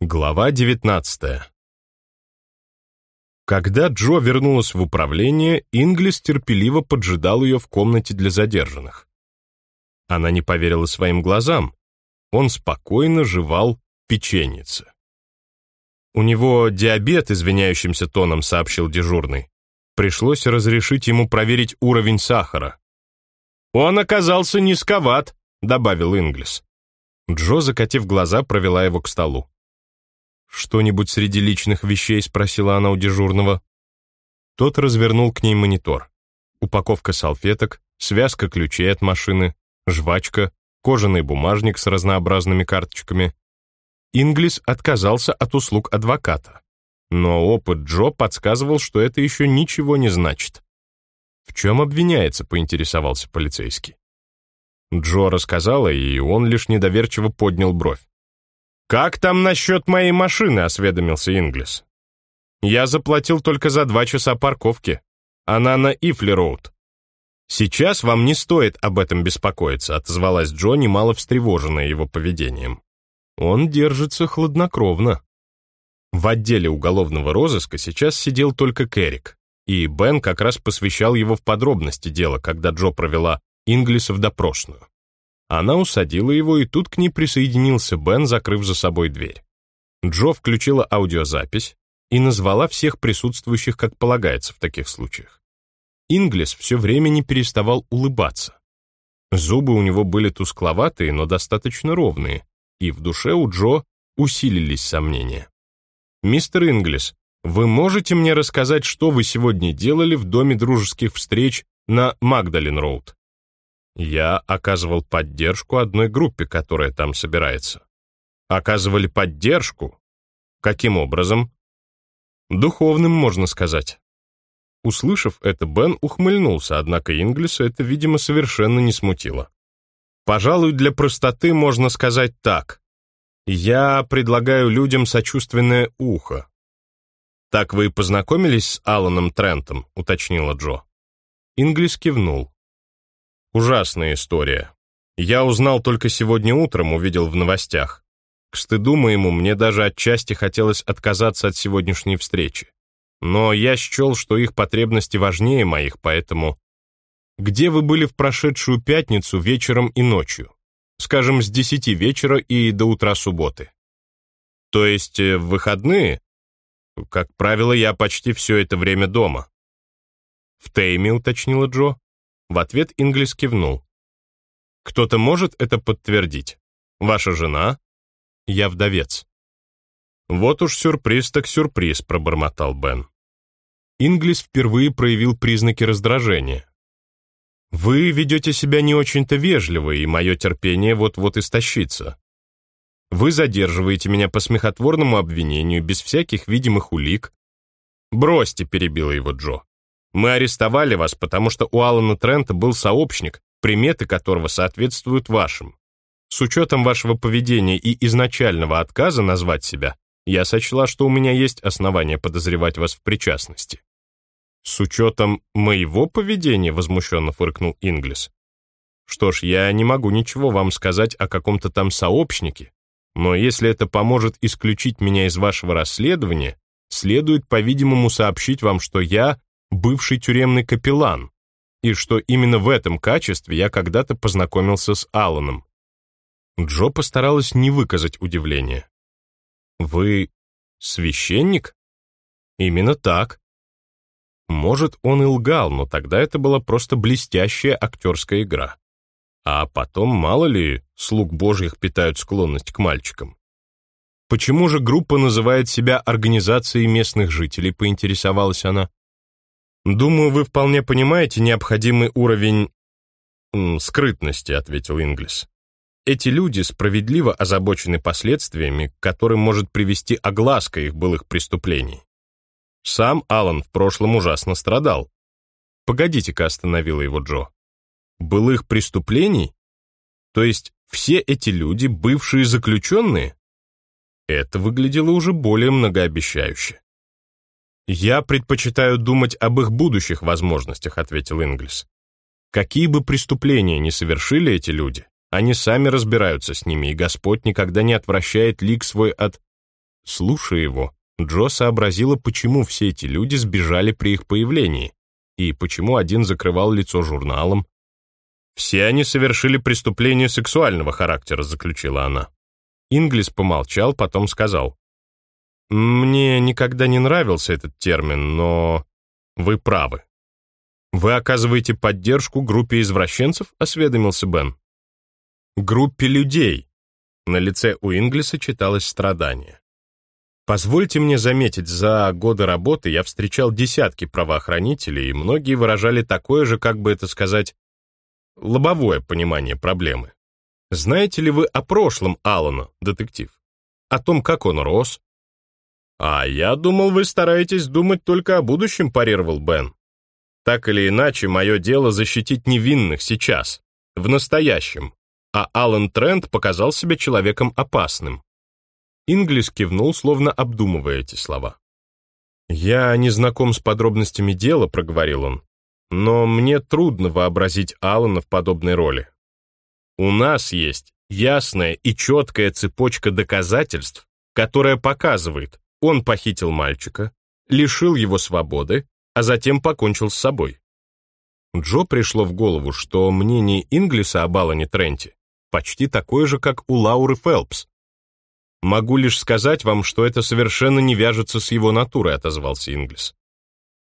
Глава 19 Когда Джо вернулась в управление, Инглис терпеливо поджидал ее в комнате для задержанных. Она не поверила своим глазам. Он спокойно жевал печеницы. «У него диабет», — извиняющимся тоном сообщил дежурный. Пришлось разрешить ему проверить уровень сахара. «Он оказался низковат», — добавил Инглис. Джо, закатив глаза, провела его к столу. «Что-нибудь среди личных вещей?» — спросила она у дежурного. Тот развернул к ней монитор. Упаковка салфеток, связка ключей от машины, жвачка, кожаный бумажник с разнообразными карточками. Инглис отказался от услуг адвоката. Но опыт Джо подсказывал, что это еще ничего не значит. «В чем обвиняется?» — поинтересовался полицейский. Джо рассказала, и он лишь недоверчиво поднял бровь. «Как там насчет моей машины?» — осведомился Инглис. «Я заплатил только за два часа парковки. Она на Ифли-Роуд». «Сейчас вам не стоит об этом беспокоиться», — отозвалась Джо, немало встревоженная его поведением. «Он держится хладнокровно». В отделе уголовного розыска сейчас сидел только Керрик, и Бен как раз посвящал его в подробности дела, когда Джо провела Инглиса в допросную. Она усадила его, и тут к ней присоединился Бен, закрыв за собой дверь. Джо включила аудиозапись и назвала всех присутствующих, как полагается в таких случаях. Инглис все время не переставал улыбаться. Зубы у него были тускловатые, но достаточно ровные, и в душе у Джо усилились сомнения. «Мистер Инглис, вы можете мне рассказать, что вы сегодня делали в Доме дружеских встреч на Магдалин-Роуд?» Я оказывал поддержку одной группе, которая там собирается. Оказывали поддержку? Каким образом? Духовным, можно сказать. Услышав это, Бен ухмыльнулся, однако Инглиса это, видимо, совершенно не смутило. Пожалуй, для простоты можно сказать так. Я предлагаю людям сочувственное ухо. «Так вы и познакомились с Аланом Трентом», — уточнила Джо. Инглис кивнул. Ужасная история. Я узнал только сегодня утром, увидел в новостях. К стыду моему, мне даже отчасти хотелось отказаться от сегодняшней встречи. Но я счел, что их потребности важнее моих, поэтому... Где вы были в прошедшую пятницу вечером и ночью? Скажем, с десяти вечера и до утра субботы. То есть э, в выходные? Как правило, я почти все это время дома. В Тейме, уточнила Джо. В ответ Инглис кивнул. «Кто-то может это подтвердить? Ваша жена?» «Я вдовец». «Вот уж сюрприз так сюрприз», — пробормотал Бен. Инглис впервые проявил признаки раздражения. «Вы ведете себя не очень-то вежливо, и мое терпение вот-вот истощится. Вы задерживаете меня по смехотворному обвинению без всяких видимых улик». «Бросьте», — перебила его Джо. Мы арестовали вас, потому что у Алана Трента был сообщник, приметы которого соответствуют вашим. С учетом вашего поведения и изначального отказа назвать себя, я сочла, что у меня есть основания подозревать вас в причастности. С учетом моего поведения, возмущенно фыркнул Инглис. Что ж, я не могу ничего вам сказать о каком-то там сообщнике, но если это поможет исключить меня из вашего расследования, следует, по-видимому, сообщить вам, что я бывший тюремный капеллан, и что именно в этом качестве я когда-то познакомился с Алланом. Джо постаралась не выказать удивления. «Вы священник?» «Именно так». Может, он и лгал, но тогда это была просто блестящая актерская игра. А потом, мало ли, слуг божьих питают склонность к мальчикам. Почему же группа называет себя организацией местных жителей, поинтересовалась она. «Думаю, вы вполне понимаете необходимый уровень...» «скрытности», — ответил Инглис. «Эти люди справедливо озабочены последствиями, к которым может привести огласка их былых преступлений. Сам Алан в прошлом ужасно страдал. Погодите-ка, остановила его Джо. Былых преступлений? То есть все эти люди бывшие заключенные? Это выглядело уже более многообещающе. «Я предпочитаю думать об их будущих возможностях», — ответил Инглис. «Какие бы преступления ни совершили эти люди, они сами разбираются с ними, и Господь никогда не отвращает лик свой от...» Слушая его, Джо сообразила, почему все эти люди сбежали при их появлении, и почему один закрывал лицо журналом. «Все они совершили преступление сексуального характера», заключила она. Инглис помолчал, потом сказал. «Мне никогда не нравился этот термин, но вы правы. Вы оказываете поддержку группе извращенцев?» — осведомился Бен. «Группе людей». На лице у Инглиса читалось страдание. Позвольте мне заметить, за годы работы я встречал десятки правоохранителей, и многие выражали такое же, как бы это сказать, лобовое понимание проблемы. Знаете ли вы о прошлом Алана, детектив? О том, как он рос? А я думал, вы стараетесь думать только о будущем, парировал Бен. Так или иначе, мое дело защитить невинных сейчас, в настоящем, а Алан Трент показал себя человеком опасным. Инглис кивнул, словно обдумывая эти слова. «Я не знаком с подробностями дела», — проговорил он, «но мне трудно вообразить Алана в подобной роли. У нас есть ясная и четкая цепочка доказательств, которая показывает, он похитил мальчика, лишил его свободы, а затем покончил с собой. Джо пришло в голову, что мнение Инглиса об Алане Тренте почти такое же, как у Лауры Фелпс, «Могу лишь сказать вам, что это совершенно не вяжется с его натурой», — отозвался Инглис.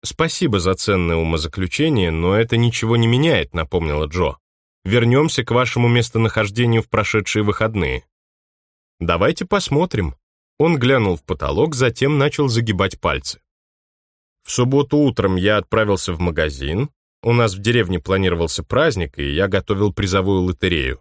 «Спасибо за ценное умозаключение, но это ничего не меняет», — напомнила Джо. «Вернемся к вашему местонахождению в прошедшие выходные». «Давайте посмотрим». Он глянул в потолок, затем начал загибать пальцы. В субботу утром я отправился в магазин. У нас в деревне планировался праздник, и я готовил призовую лотерею.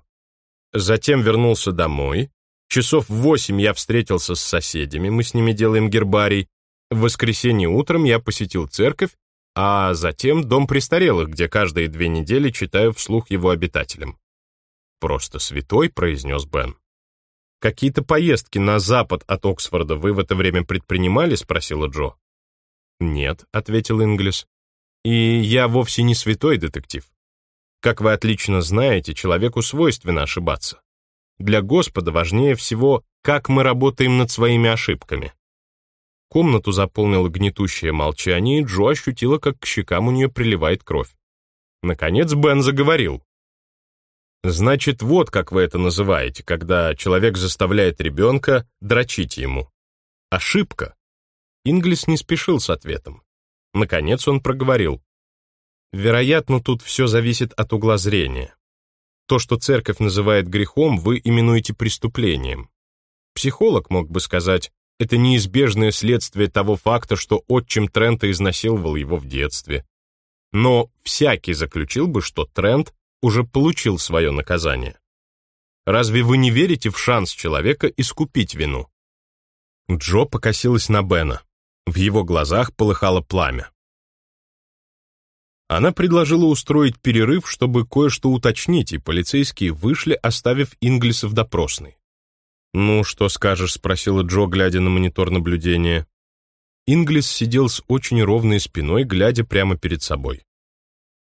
Затем вернулся домой, Часов в восемь я встретился с соседями, мы с ними делаем гербарий. В воскресенье утром я посетил церковь, а затем дом престарелых, где каждые две недели читаю вслух его обитателям. «Просто святой», — произнес Бен. «Какие-то поездки на запад от Оксфорда вы в это время предпринимали?» — спросила Джо. «Нет», — ответил Инглис. «И я вовсе не святой детектив. Как вы отлично знаете, человеку свойственно ошибаться. Для Господа важнее всего, как мы работаем над своими ошибками. Комнату заполнило гнетущее молчание, и Джо ощутила, как к щекам у нее приливает кровь. Наконец Бен заговорил. «Значит, вот как вы это называете, когда человек заставляет ребенка дрочить ему. Ошибка». Инглис не спешил с ответом. Наконец он проговорил. «Вероятно, тут все зависит от угла зрения. То, что церковь называет грехом, вы именуете преступлением. Психолог мог бы сказать, это неизбежное следствие того факта, что отчим Трента изнасиловал его в детстве. Но всякий заключил бы, что Трент уже получил свое наказание. Разве вы не верите в шанс человека искупить вину? Джо покосилась на Бена. В его глазах полыхало пламя. Она предложила устроить перерыв, чтобы кое-что уточнить, и полицейские вышли, оставив Инглиса в допросной. «Ну, что скажешь?» — спросила Джо, глядя на монитор наблюдения. Инглис сидел с очень ровной спиной, глядя прямо перед собой.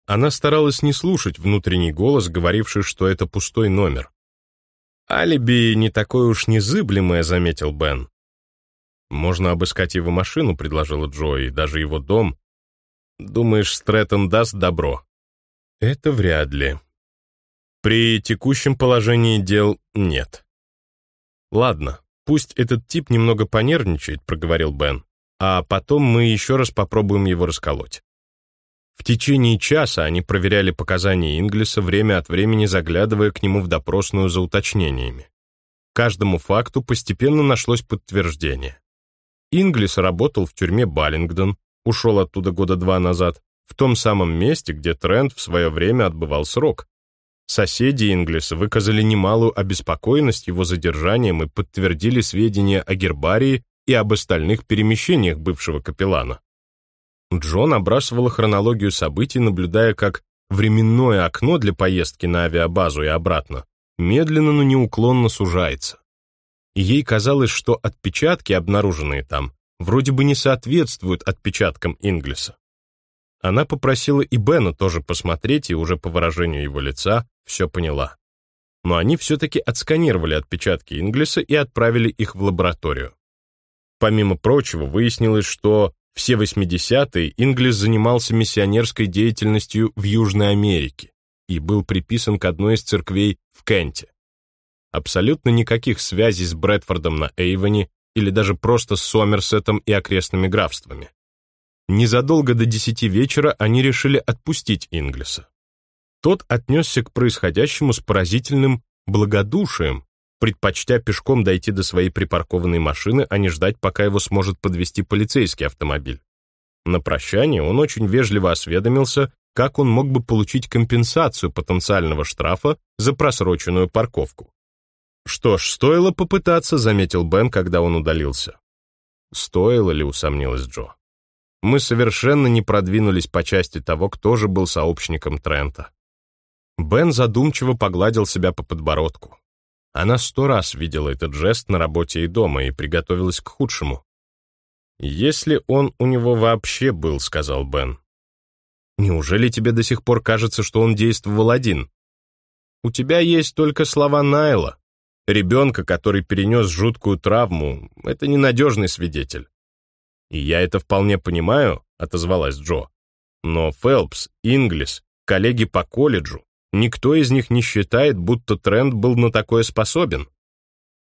Она старалась не слушать внутренний голос, говоривший, что это пустой номер. «Алиби не такое уж незыблемое», — заметил Бен. «Можно обыскать его машину», — предложила Джо, — «и даже его дом. Думаешь, Стрэттон даст добро? Это вряд ли. При текущем положении дел нет. Ладно, пусть этот тип немного понервничает, проговорил Бен, а потом мы еще раз попробуем его расколоть. В течение часа они проверяли показания Инглиса, время от времени заглядывая к нему в допросную за уточнениями. Каждому факту постепенно нашлось подтверждение. Инглис работал в тюрьме Баллингдон, ушел оттуда года два назад, в том самом месте, где Трент в свое время отбывал срок. Соседи Инглиса выказали немалую обеспокоенность его задержанием и подтвердили сведения о гербарии и об остальных перемещениях бывшего капеллана. Джон обрасывала хронологию событий, наблюдая, как временное окно для поездки на авиабазу и обратно медленно, но неуклонно сужается. Ей казалось, что отпечатки, обнаруженные там, вроде бы не соответствуют отпечаткам Инглиса. Она попросила и Бена тоже посмотреть, и уже по выражению его лица все поняла. Но они все-таки отсканировали отпечатки Инглиса и отправили их в лабораторию. Помимо прочего, выяснилось, что все 80-е Инглис занимался миссионерской деятельностью в Южной Америке и был приписан к одной из церквей в Кенте. Абсолютно никаких связей с Брэдфордом на Эйвоне или даже просто с Сомерсетом и окрестными графствами. Незадолго до десяти вечера они решили отпустить Инглиса. Тот отнесся к происходящему с поразительным благодушием, предпочтя пешком дойти до своей припаркованной машины, а не ждать, пока его сможет подвести полицейский автомобиль. На прощание он очень вежливо осведомился, как он мог бы получить компенсацию потенциального штрафа за просроченную парковку. «Что ж, стоило попытаться», — заметил Бен, когда он удалился. «Стоило ли?» — усомнилась Джо. «Мы совершенно не продвинулись по части того, кто же был сообщником Трента». Бен задумчиво погладил себя по подбородку. Она сто раз видела этот жест на работе и дома и приготовилась к худшему. «Если он у него вообще был», — сказал Бен. «Неужели тебе до сих пор кажется, что он действовал один? У тебя есть только слова Найла. Ребенка, который перенес жуткую травму, это ненадежный свидетель. И я это вполне понимаю, отозвалась Джо. Но Фелпс, Инглис, коллеги по колледжу, никто из них не считает, будто Трент был на такое способен.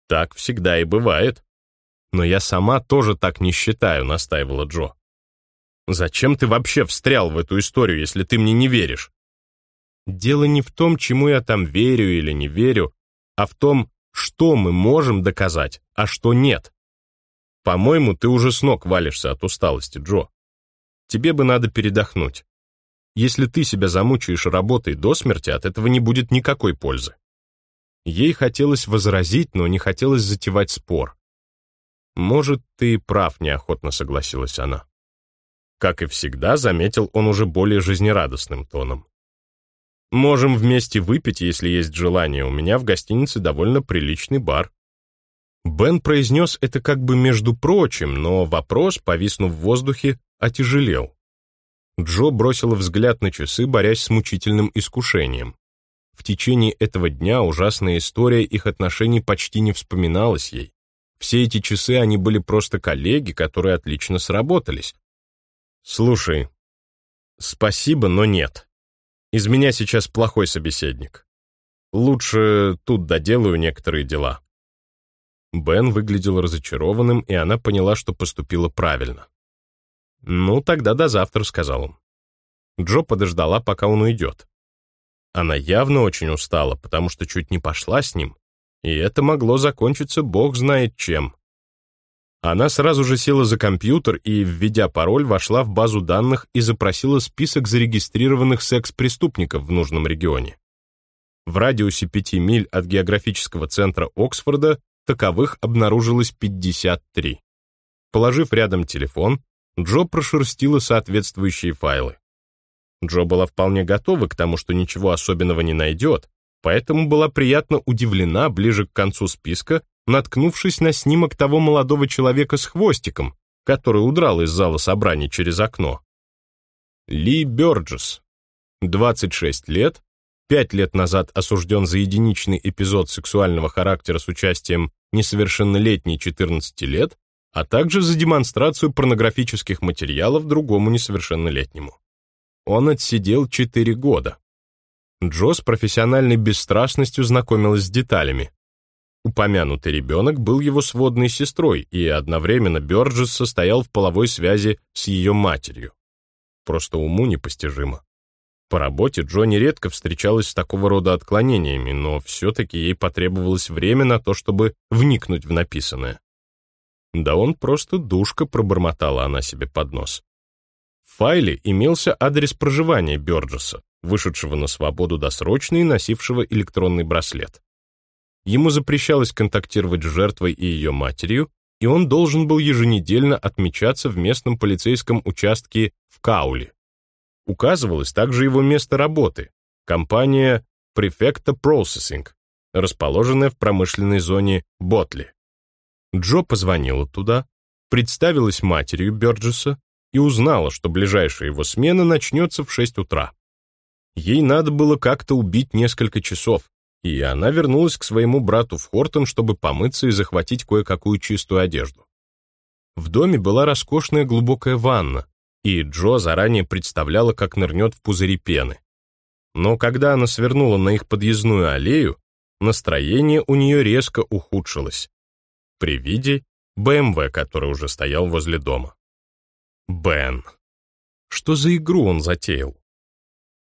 Так всегда и бывает. Но я сама тоже так не считаю, настаивала Джо. Зачем ты вообще встрял в эту историю, если ты мне не веришь? Дело не в том, чему я там верю или не верю, а в том, что мы можем доказать, а что нет. По-моему, ты уже с ног валишься от усталости, Джо. Тебе бы надо передохнуть. Если ты себя замучаешь работой до смерти, от этого не будет никакой пользы. Ей хотелось возразить, но не хотелось затевать спор. «Может, ты прав», — неохотно согласилась она. Как и всегда, заметил он уже более жизнерадостным тоном. Можем вместе выпить, если есть желание. У меня в гостинице довольно приличный бар». Бен произнес это как бы между прочим, но вопрос, повиснув в воздухе, отяжелел. Джо бросила взгляд на часы, борясь с мучительным искушением. В течение этого дня ужасная история их отношений почти не вспоминалась ей. Все эти часы они были просто коллеги, которые отлично сработались. «Слушай, спасибо, но нет», из меня сейчас плохой собеседник. Лучше тут доделаю некоторые дела». Бен выглядел разочарованным, и она поняла, что поступила правильно. «Ну, тогда до завтра», — сказал он. Джо подождала, пока он уйдет. Она явно очень устала, потому что чуть не пошла с ним, и это могло закончиться бог знает чем. Она сразу же села за компьютер и, введя пароль, вошла в базу данных и запросила список зарегистрированных секс-преступников в нужном регионе. В радиусе 5 миль от географического центра Оксфорда таковых обнаружилось 53. Положив рядом телефон, Джо прошерстила соответствующие файлы. Джо была вполне готова к тому, что ничего особенного не найдет, поэтому была приятно удивлена ближе к концу списка, наткнувшись на снимок того молодого человека с хвостиком, который удрал из зала собраний через окно. Ли Бёрджес, 26 лет, пять лет назад осужден за единичный эпизод сексуального характера с участием несовершеннолетней 14 лет, а также за демонстрацию порнографических материалов другому несовершеннолетнему. Он отсидел 4 года. Джо с профессиональной бесстрастностью знакомилась с деталями. Упомянутый ребенок был его сводной сестрой, и одновременно Бёрджес состоял в половой связи с ее матерью. Просто уму непостижимо. По работе Джонни редко встречалась с такого рода отклонениями, но все-таки ей потребовалось время на то, чтобы вникнуть в написанное. Да он просто душка, пробормотала она себе под нос. В файле имелся адрес проживания Бёрджеса, вышедшего на свободу досрочно и носившего электронный браслет. Ему запрещалось контактировать с жертвой и ее матерью, и он должен был еженедельно отмечаться в местном полицейском участке в Кауле. Указывалось также его место работы – компания Prefecta Processing, расположенная в промышленной зоне Ботли. Джо позвонила туда, представилась матерью Бёрджеса и узнала, что ближайшая его смена начнется в 6 утра. Ей надо было как-то убить несколько часов, и она вернулась к своему брату в Хортон, чтобы помыться и захватить кое-какую чистую одежду. В доме была роскошная глубокая ванна, и Джо заранее представляла, как нырнет в пузыри пены. Но когда она свернула на их подъездную аллею, настроение у нее резко ухудшилось. При виде БМВ, который уже стоял возле дома. Бен. Что за игру он затеял?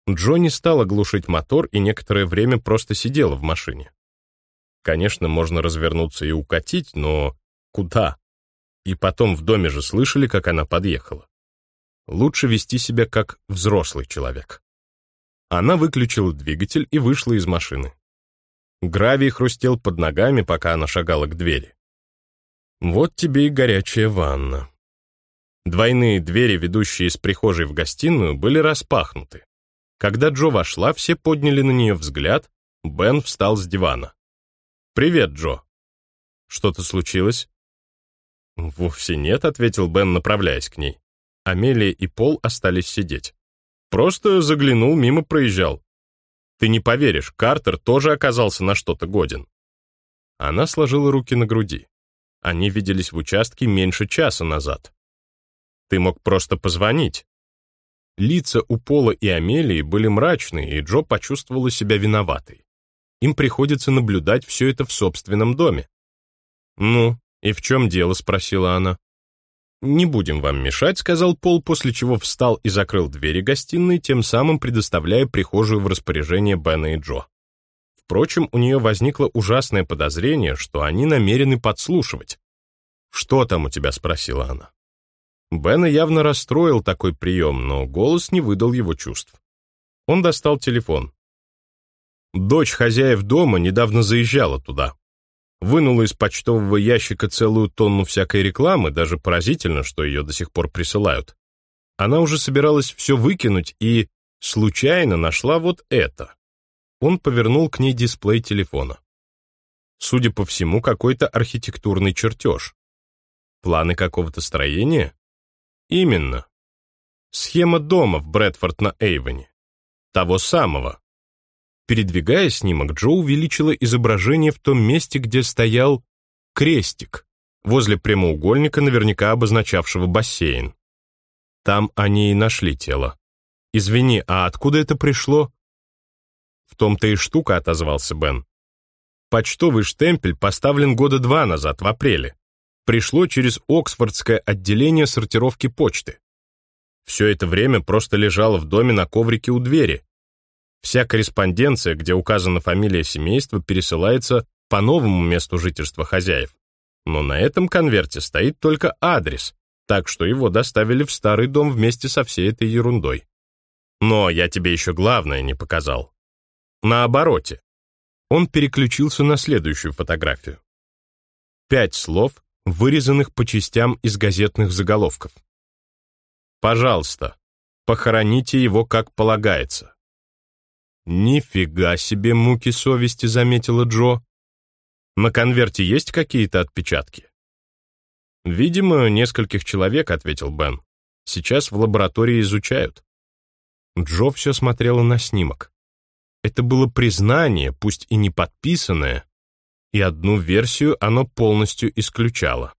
Джо не стала глушить мотор и некоторое время просто сидела в машине. Конечно, можно развернуться и укатить, но куда? И потом в доме же слышали, как она подъехала. Лучше вести себя как взрослый человек. Она выключила двигатель и вышла из машины. Гравий хрустел под ногами, пока она шагала к двери. Вот тебе и горячая ванна. Двойные двери, ведущие из прихожей в гостиную, были распахнуты. Когда Джо вошла, все подняли на нее взгляд, Бен встал с дивана. «Привет, Джо». «Что-то случилось?» «Вовсе нет», — ответил Бен, направляясь к ней. Амелия и Пол остались сидеть. «Просто заглянул, мимо проезжал. Ты не поверишь, Картер тоже оказался на что-то годен». Она сложила руки на груди. Они виделись в участке меньше часа назад. Ты мог просто позвонить. Лица у Пола и Амелии были мрачные, и Джо почувствовала себя виноватой. Им приходится наблюдать все это в собственном доме. «Ну, и в чем дело?» — спросила она. «Не будем вам мешать», — сказал Пол, после чего встал и закрыл двери гостиной, тем самым предоставляя прихожую в распоряжение Бена и Джо. Впрочем, у нее возникло ужасное подозрение, что они намерены подслушивать. «Что там у тебя?» — спросила она. Бена явно расстроил такой прием, но голос не выдал его чувств. Он достал телефон. Дочь хозяев дома недавно заезжала туда. Вынула из почтового ящика целую тонну всякой рекламы, даже поразительно, что ее до сих пор присылают. Она уже собиралась все выкинуть и случайно нашла вот это. Он повернул к ней дисплей телефона. Судя по всему, какой-то архитектурный чертеж. Планы какого-то строения? Именно. Схема дома в Брэдфорд на Эйвоне. Того самого. Передвигая снимок, Джо увеличила изображение в том месте, где стоял крестик, возле прямоугольника, наверняка обозначавшего бассейн. Там они и нашли тело. «Извини, а откуда это пришло?» «В том-то и штука», — отозвался Бен. «Почтовый штемпель поставлен года два назад, в апреле. Пришло через Оксфордское отделение сортировки почты. Все это время просто лежало в доме на коврике у двери. Вся корреспонденция, где указана фамилия семейства, пересылается по новому месту жительства хозяев. Но на этом конверте стоит только адрес, так что его доставили в старый дом вместе со всей этой ерундой. Но я тебе еще главное не показал. На обороте. Он переключился на следующую фотографию. Пять слов, вырезанных по частям из газетных заголовков. «Пожалуйста, похороните его как полагается». «Нифига себе муки совести», — заметила Джо. «На конверте есть какие-то отпечатки?» «Видимо, нескольких человек», — ответил Бен. «Сейчас в лаборатории изучают». Джо все смотрела на снимок. Это было признание, пусть и не подписанное, и одну версию оно полностью исключало.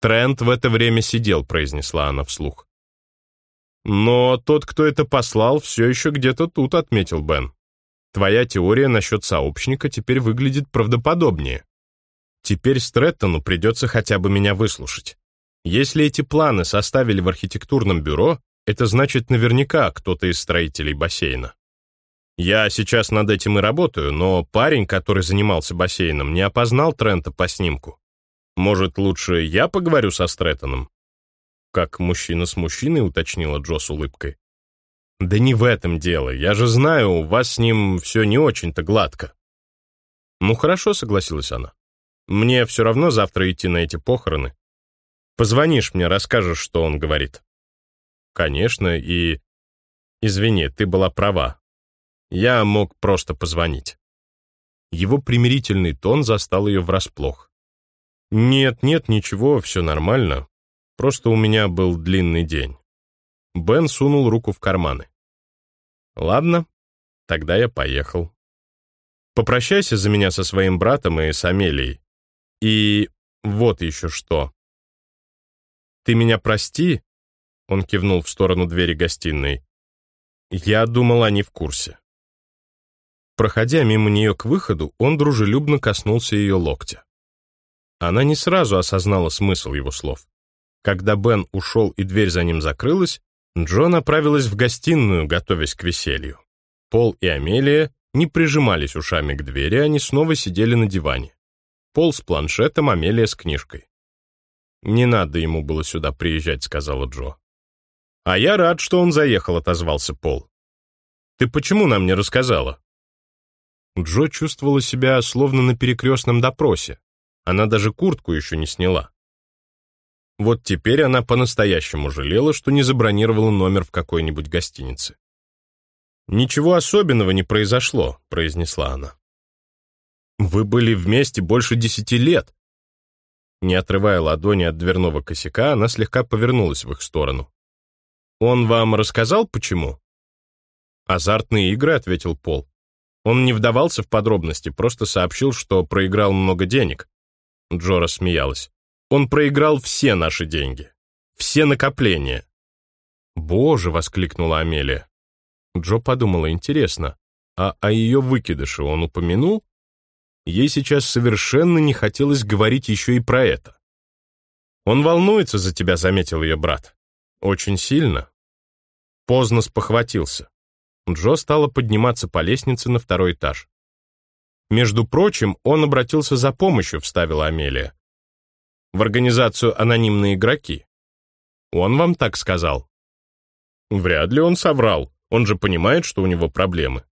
«Трент в это время сидел», — произнесла она вслух. «Но тот, кто это послал, все еще где-то тут», — отметил Бен. «Твоя теория насчет сообщника теперь выглядит правдоподобнее. Теперь Стрэттону придется хотя бы меня выслушать. Если эти планы составили в архитектурном бюро, это значит наверняка кто-то из строителей бассейна. Я сейчас над этим и работаю, но парень, который занимался бассейном, не опознал Трента по снимку. Может, лучше я поговорю со Стрэттоном? Как мужчина с мужчиной, уточнила Джо с улыбкой. Да не в этом дело. Я же знаю, у вас с ним все не очень-то гладко. Ну хорошо, согласилась она. Мне все равно завтра идти на эти похороны. Позвонишь мне, расскажешь, что он говорит. Конечно, и... Извини, ты была права. Я мог просто позвонить. Его примирительный тон застал ее врасплох. «Нет, нет, ничего, все нормально. Просто у меня был длинный день». Бен сунул руку в карманы. «Ладно, тогда я поехал. Попрощайся за меня со своим братом и с Амелией. И вот еще что. «Ты меня прости», — он кивнул в сторону двери гостиной. «Я думал, они в курсе». Проходя мимо нее к выходу, он дружелюбно коснулся ее локтя. Она не сразу осознала смысл его слов. Когда Бен ушел и дверь за ним закрылась, Джо направилась в гостиную, готовясь к веселью. Пол и Амелия не прижимались ушами к двери, они снова сидели на диване. Пол с планшетом, Амелия с книжкой. «Не надо ему было сюда приезжать», — сказала Джо. «А я рад, что он заехал», — отозвался Пол. «Ты почему нам не рассказала?» Джо чувствовала себя словно на перекрестном допросе. Она даже куртку еще не сняла. Вот теперь она по-настоящему жалела, что не забронировала номер в какой-нибудь гостинице. «Ничего особенного не произошло», — произнесла она. «Вы были вместе больше десяти лет». Не отрывая ладони от дверного косяка, она слегка повернулась в их сторону. «Он вам рассказал, почему?» «Азартные игры», — ответил Пол. Он не вдавался в подробности, просто сообщил, что проиграл много денег. Джо рассмеялась. Он проиграл все наши деньги. Все накопления. «Боже!» — воскликнула Амелия. Джо подумала, интересно, а о ее выкидыше он упомянул? Ей сейчас совершенно не хотелось говорить еще и про это. «Он волнуется за тебя», — заметил ее брат. «Очень сильно». Поздно спохватился. Джо стала подниматься по лестнице на второй этаж. «Между прочим, он обратился за помощью», — вставила Амелия. «В организацию «Анонимные игроки». Он вам так сказал?» «Вряд ли он соврал. Он же понимает, что у него проблемы».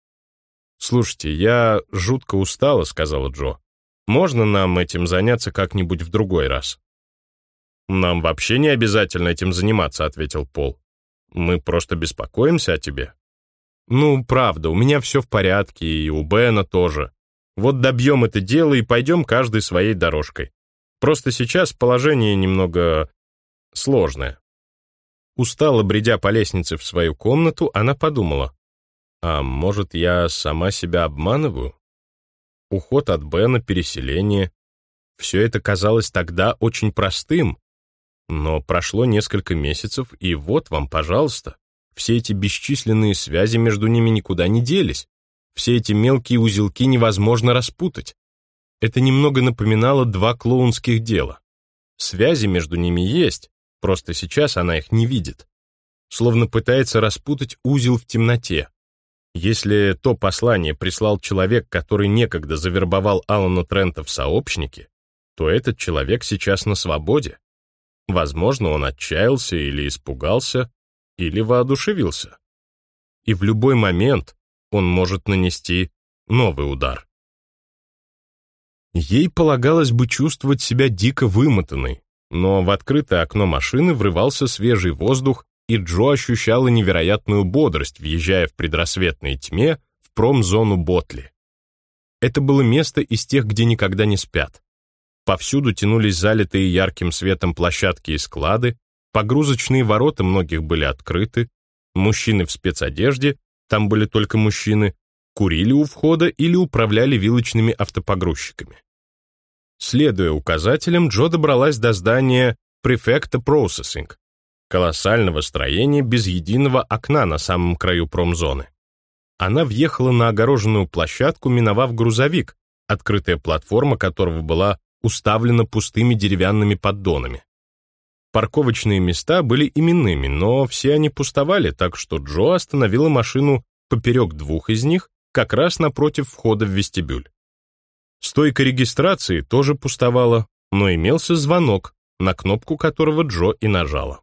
«Слушайте, я жутко устала», — сказала Джо. «Можно нам этим заняться как-нибудь в другой раз?» «Нам вообще не обязательно этим заниматься», — ответил Пол. «Мы просто беспокоимся о тебе». «Ну, правда, у меня все в порядке, и у Бена тоже. Вот добьем это дело и пойдем каждой своей дорожкой. Просто сейчас положение немного сложное». Устало бредя по лестнице в свою комнату, она подумала, «А может, я сама себя обманываю?» Уход от Бена, переселение. Все это казалось тогда очень простым. Но прошло несколько месяцев, и вот вам, пожалуйста. Все эти бесчисленные связи между ними никуда не делись. Все эти мелкие узелки невозможно распутать. Это немного напоминало два клоунских дела. Связи между ними есть, просто сейчас она их не видит. Словно пытается распутать узел в темноте. Если то послание прислал человек, который некогда завербовал Алана Трента в сообщники, то этот человек сейчас на свободе. Возможно, он отчаялся или испугался, или воодушевился. И в любой момент он может нанести новый удар. Ей полагалось бы чувствовать себя дико вымотанной, но в открытое окно машины врывался свежий воздух, и Джо ощущала невероятную бодрость, въезжая в предрассветной тьме в промзону Ботли. Это было место из тех, где никогда не спят. Повсюду тянулись залитые ярким светом площадки и склады, Погрузочные ворота многих были открыты, мужчины в спецодежде, там были только мужчины, курили у входа или управляли вилочными автопогрузчиками. Следуя указателям, Джо добралась до здания Prefecta Processing, колоссального строения без единого окна на самом краю промзоны. Она въехала на огороженную площадку, миновав грузовик, открытая платформа которого была уставлена пустыми деревянными поддонами. Парковочные места были именными, но все они пустовали, так что Джо остановила машину поперек двух из них, как раз напротив входа в вестибюль. Стойка регистрации тоже пустовала, но имелся звонок, на кнопку которого Джо и нажала.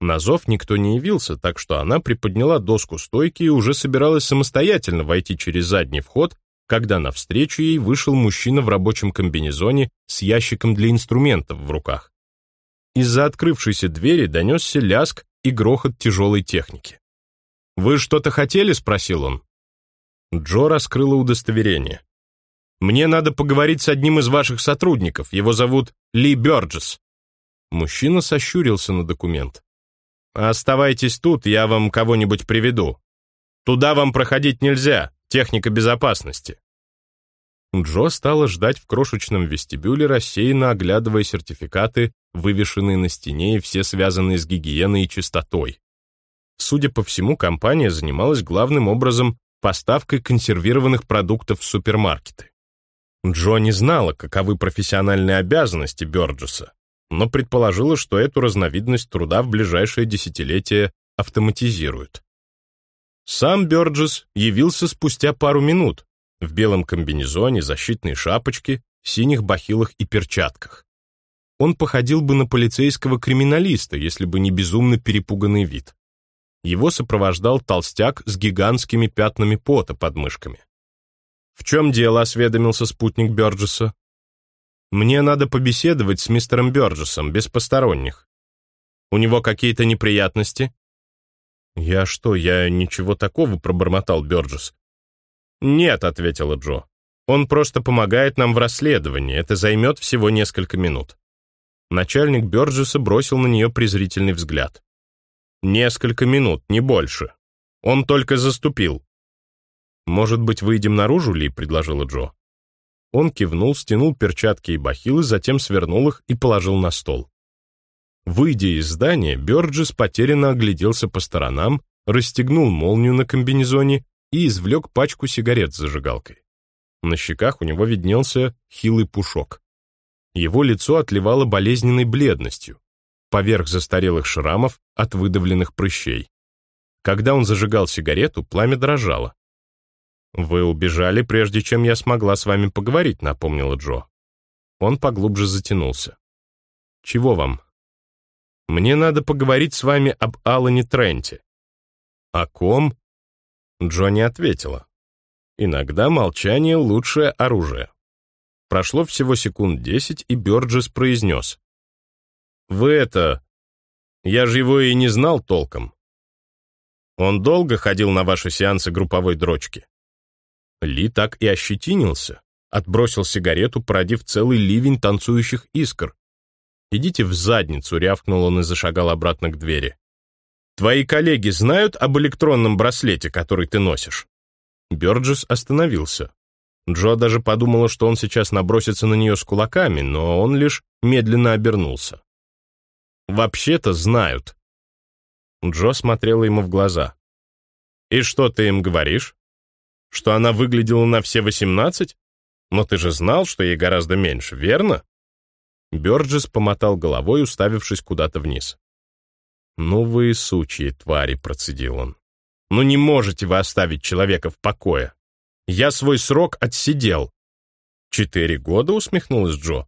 На зов никто не явился, так что она приподняла доску стойки и уже собиралась самостоятельно войти через задний вход, когда навстречу ей вышел мужчина в рабочем комбинезоне с ящиком для инструментов в руках. Из-за открывшейся двери донесся ляск и грохот тяжелой техники. «Вы что-то хотели?» — спросил он. Джо раскрыла удостоверение. «Мне надо поговорить с одним из ваших сотрудников. Его зовут Ли Бёрджес». Мужчина сощурился на документ. «Оставайтесь тут, я вам кого-нибудь приведу. Туда вам проходить нельзя, техника безопасности». Джо стала ждать в крошечном вестибюле, рассеянно оглядывая сертификаты, вывешенные на стене и все связанные с гигиеной и чистотой. Судя по всему, компания занималась главным образом поставкой консервированных продуктов в супермаркеты. Джо не знала, каковы профессиональные обязанности Бёрджеса, но предположила, что эту разновидность труда в ближайшее десятилетие автоматизируют. Сам Бёрджес явился спустя пару минут в белом комбинезоне, защитной шапочке, синих бахилах и перчатках. Он походил бы на полицейского криминалиста, если бы не безумно перепуганный вид. Его сопровождал толстяк с гигантскими пятнами пота под мышками. «В чем дело?» — осведомился спутник Бёрджеса. «Мне надо побеседовать с мистером Бёрджесом, без посторонних. У него какие-то неприятности?» «Я что, я ничего такого?» — пробормотал Бёрджес. «Нет», — ответила Джо. «Он просто помогает нам в расследовании. Это займет всего несколько минут». Начальник Бёрджеса бросил на нее презрительный взгляд. «Несколько минут, не больше. Он только заступил. «Может быть, выйдем наружу, Ли?» — предложила Джо. Он кивнул, стянул перчатки и бахилы, затем свернул их и положил на стол. Выйдя из здания, Бёрджес потерянно огляделся по сторонам, расстегнул молнию на комбинезоне и извлек пачку сигарет с зажигалкой. На щеках у него виднелся хилый пушок. Его лицо отливало болезненной бледностью, поверх застарелых шрамов от выдавленных прыщей. Когда он зажигал сигарету, пламя дрожало. «Вы убежали, прежде чем я смогла с вами поговорить», — напомнила Джо. Он поглубже затянулся. «Чего вам?» «Мне надо поговорить с вами об Алане Тренте». «О ком?» Джо не ответила. Иногда молчание — лучшее оружие. Прошло всего секунд десять, и Бёрджес произнес. «Вы это... Я же его и не знал толком. Он долго ходил на ваши сеансы групповой дрочки?» Ли так и ощетинился, отбросил сигарету, породив целый ливень танцующих искр. «Идите в задницу», — рявкнул он и зашагал обратно к двери. «Твои коллеги знают об электронном браслете, который ты носишь?» Бёрджес остановился. Джо даже подумала, что он сейчас набросится на нее с кулаками, но он лишь медленно обернулся. «Вообще-то знают». Джо смотрела ему в глаза. «И что ты им говоришь?» Что она выглядела на все восемнадцать? Но ты же знал, что ей гораздо меньше, верно?» Бёрджес помотал головой, уставившись куда-то вниз. «Ну вы сучьи твари», — процедил он. «Ну не можете вы оставить человека в покое. Я свой срок отсидел». «Четыре года?» — усмехнулась Джо.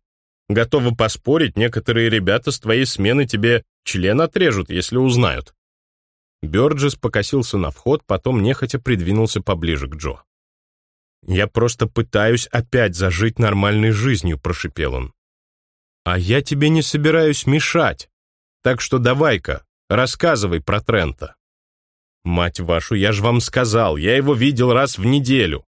«Готова поспорить, некоторые ребята с твоей смены тебе член отрежут, если узнают». Бёрджес покосился на вход, потом нехотя придвинулся поближе к Джо. «Я просто пытаюсь опять зажить нормальной жизнью», — прошипел он. «А я тебе не собираюсь мешать, так что давай-ка, рассказывай про Трента». «Мать вашу, я же вам сказал, я его видел раз в неделю».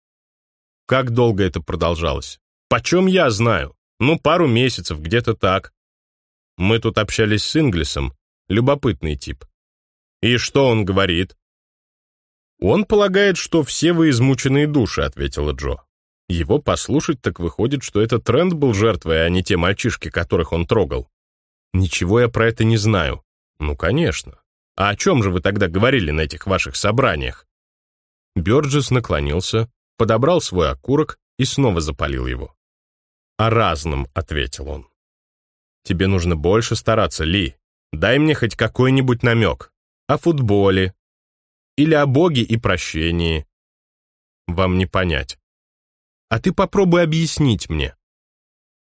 «Как долго это продолжалось?» «Почем я знаю? Ну, пару месяцев, где-то так». Мы тут общались с Инглисом, любопытный тип. «И что он говорит?» «Он полагает, что все вы измученные души», — ответила Джо. Его послушать, так выходит, что этот тренд был жертвой, а не те мальчишки, которых он трогал. Ничего я про это не знаю. Ну, конечно. А о чем же вы тогда говорили на этих ваших собраниях? Бёрджес наклонился, подобрал свой окурок и снова запалил его. «О разном», — ответил он. «Тебе нужно больше стараться, Ли. Дай мне хоть какой-нибудь намек о футболе или о Боге и прощении. Вам не понять. А ты попробуй объяснить мне.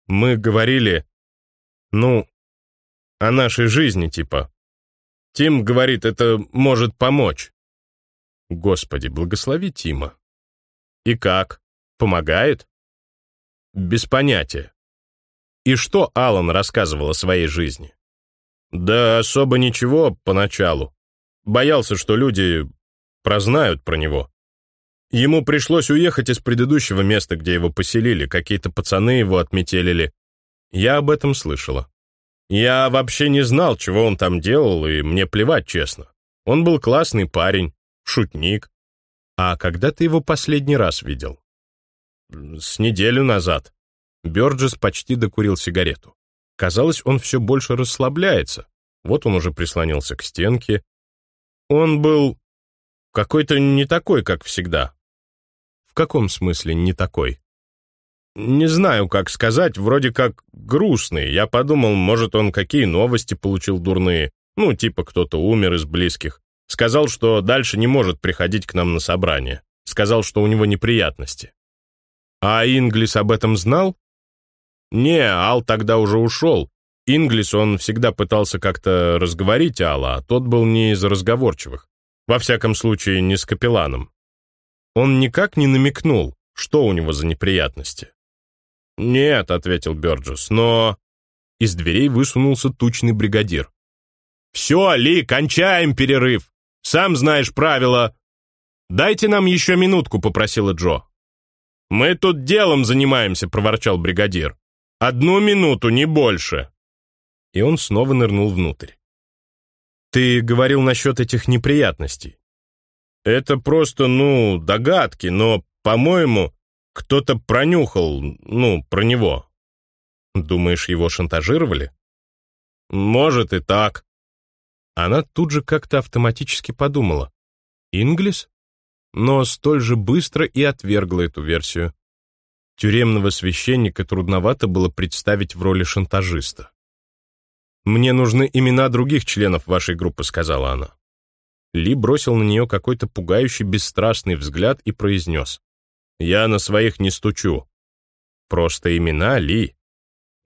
Мы говорили, ну, о нашей жизни типа. Тим говорит, это может помочь. Господи, благослови Тима. И как? Помогает? Без понятия. И что Алан рассказывал о своей жизни? Да особо ничего поначалу. Боялся, что люди прознают про него. Ему пришлось уехать из предыдущего места, где его поселили, какие-то пацаны его отметелили. Я об этом слышала. Я вообще не знал, чего он там делал, и мне плевать, честно. Он был классный парень, шутник. А когда ты его последний раз видел? с неделю назад». Бёрджес почти докурил сигарету. Казалось, он все больше расслабляется. Вот он уже прислонился к стенке. Он был какой-то не такой, как всегда. В каком смысле не такой? Не знаю, как сказать, вроде как грустный. Я подумал, может, он какие новости получил дурные. Ну, типа кто-то умер из близких. Сказал, что дальше не может приходить к нам на собрание. Сказал, что у него неприятности. А Инглис об этом знал? Не, Ал тогда уже ушел. Инглис, он всегда пытался как-то разговорить Алла, а тот был не из разговорчивых. Во всяком случае, не с капелланом. Он никак не намекнул, что у него за неприятности. «Нет», — ответил Бёрджес, — «но...» Из дверей высунулся тучный бригадир. «Все, Ли, кончаем перерыв! Сам знаешь правила!» «Дайте нам еще минутку», — попросила Джо. «Мы тут делом занимаемся», — проворчал бригадир. Одну минуту, не больше!» И он снова нырнул внутрь. «Ты говорил насчет этих неприятностей. Это просто, ну, догадки, но, по-моему, кто-то пронюхал, ну, про него. Думаешь, его шантажировали? Может и так. Она тут же как-то автоматически подумала. Инглис? Но столь же быстро и отвергла эту версию. Тюремного священника трудновато было представить в роли шантажиста. «Мне нужны имена других членов вашей группы», — сказала она. Ли бросил на нее какой-то пугающий бесстрастный взгляд и произнес. «Я на своих не стучу. Просто имена, Ли.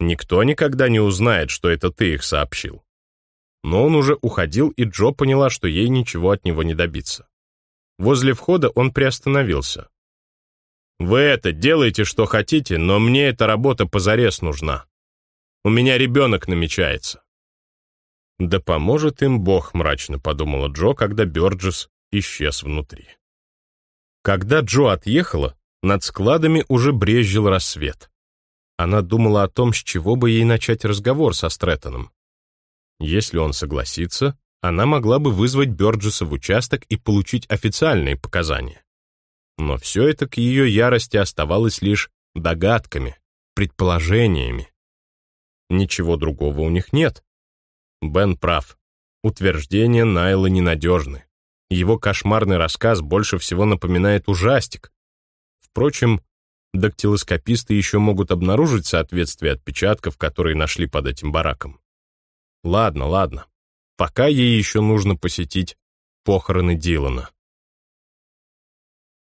Никто никогда не узнает, что это ты их сообщил». Но он уже уходил, и Джо поняла, что ей ничего от него не добиться. Возле входа он приостановился. Вы это делайте, что хотите, но мне эта работа позарез нужна. У меня ребенок намечается». «Да поможет им Бог», — мрачно подумала Джо, когда Бёрджес исчез внутри. Когда Джо отъехала, над складами уже брезжил рассвет. Она думала о том, с чего бы ей начать разговор со Стрэттоном. Если он согласится, она могла бы вызвать Бёрджеса в участок и получить официальные показания. Но все это к ее ярости оставалось лишь догадками, предположениями. Ничего другого у них нет. Бен прав. Утверждения Найла ненадежны. Его кошмарный рассказ больше всего напоминает ужастик. Впрочем, дактилоскописты еще могут обнаружить соответствие отпечатков, которые нашли под этим бараком. Ладно, ладно. Пока ей еще нужно посетить похороны Дилана.